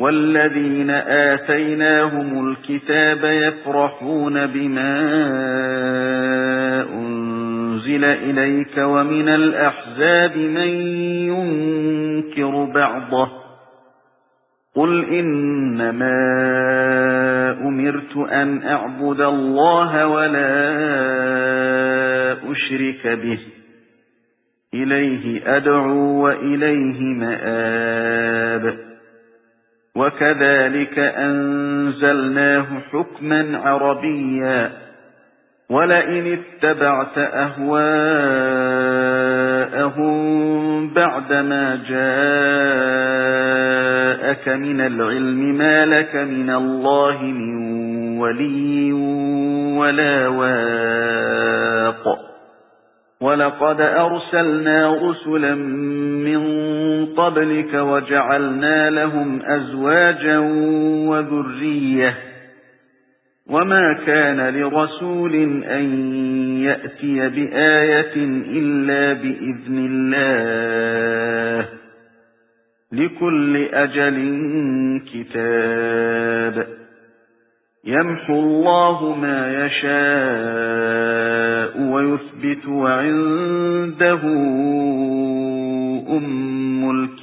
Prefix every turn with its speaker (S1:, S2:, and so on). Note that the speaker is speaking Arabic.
S1: وَالَّذِينَ آتَيْنَاهُمُ الْكِتَابَ يَفْرَحُونَ بِمَا أُنْزِلَ إِلَيْكَ وَمِنَ الْأَحْزَابِ مَن يُنكِرُ بَعْضَهُ قُلْ إِنَّمَا أُمِرْتُ أَنْ أَعْبُدَ اللَّهَ وَلَا أُشْرِكَ بِهِ إِلَيْهِ أَدْعُو وَإِلَيْهِ مَآبِ وَكَذَلِكَ أَنزَلْنَاهُ حُكْمًا عَرَبِيًّا. وَلَئِنِ اتَّبَعْتَ أَهْوَاءَهُمْ بَعْدَمَا جَاءَكَ مِنَ الْعِلْمِ مَا لَكَ مِنَ اللَّهِ مِنْ وَلِيٍّ وَلَا وَاقٍ. وَلَقَدْ أَرْسَلْنَا رُسُلًا مِنْ قَبْلِكَ وَجَعَلْنَا لَهُمْ أَزْوَاجًا وَذُرِّيَّةً. وَمَا كَانَ لِرَسُولٍ أَن يَأْتِيَ بِآيَةٍ إِلَّا بِإِذْنِ اللَّهِ. لِكُلِّ أَجَلٍ كِتَابٌ. يَمْحُو اللَّهُ مَا يَشَاءُ وَيُثْبِتُ وَعِندَهُ